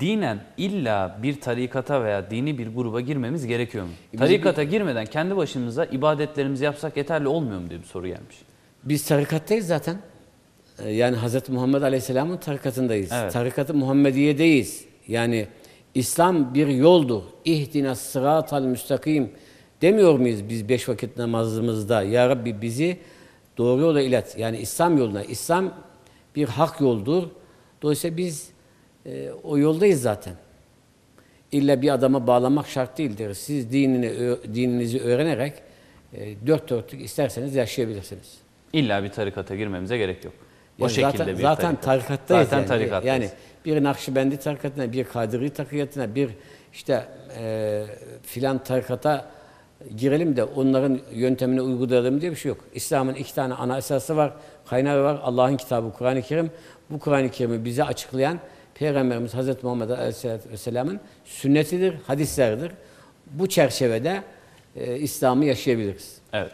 dinen illa bir tarikata veya dini bir gruba girmemiz gerekiyor mu? Bizim Tarikata girmeden kendi başımıza ibadetlerimizi yapsak yeterli olmuyor mu diye bir soru gelmiş. Biz tarikattayız zaten. Ee, Yani Hz. Muhammed Aleyhisselam'ın tarikatındayız. Evet. Tarikatı Muhammediye'deyiz. Yani İslam bir yoldur. İhdina sıratal müstakim demiyor muyuz biz beş vakit namazımızda? Ya Rabbi bizi doğru yola ilet. Yani İslam yoluna. İslam bir hak yoldur. Dolayısıyla biz e, o yoldayız zaten. İlla bir adama bağlamak şart değildir. Siz dinini, dininizi öğrenerek e, dört dörtlük isterseniz yaşayabilirsiniz. İlla bir tarikata girmemize gerek yok. O Yani şekilde zaten, bir zaten tarikat. tarikattayız. Zaten yani. tarikattayız. Yani bir Nakşibendi tarikatına, bir Kadiri tarikatına, bir işte e, filan tarikata girelim de onların yöntemini uygulayalım diye bir şey yok. İslam'ın iki tane ana esası var, kaynağı var. Allah'ın kitabı Kur'an-ı Kerim. Bu Kur'an-ı Kerim'i bize açıklayan Peygamberimiz Hazreti Muhammed Aleyhisselatü Vesselam'ın sünnetidir, hadislerdir. Bu çerçevede e, İslam'ı yaşayabiliriz. Evet.